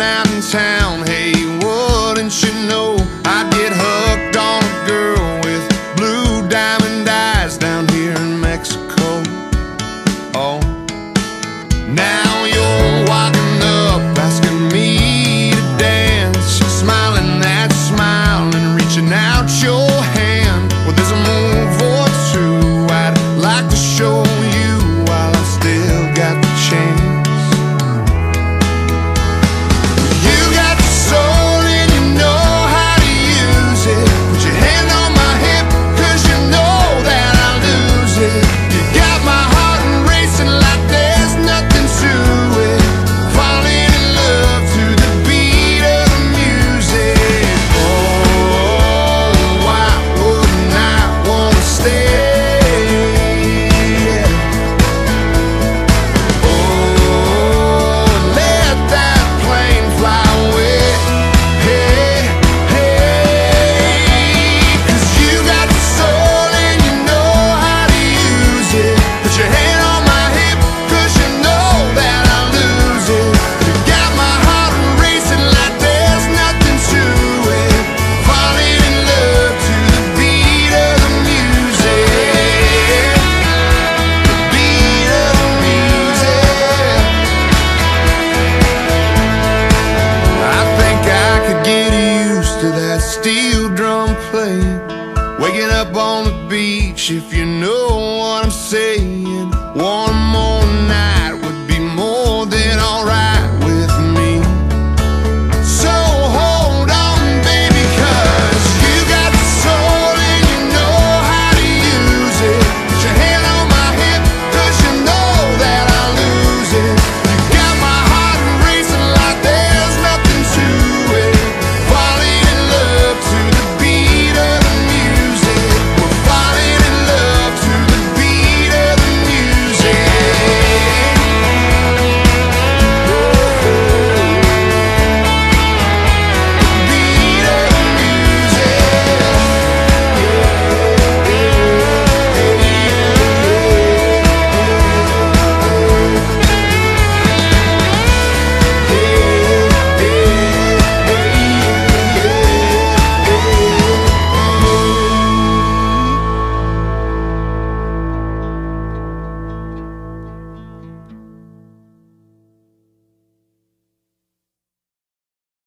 Out in town, hey, wouldn't you know? I get hooked on a girl with blue diamond eyes down here in Mexico. Oh, now you're walking up, asking me to dance, smiling that smile and reaching out your hand. Well, there's a moon. steel drum playing. Waking up on the beach if you know what I'm saying.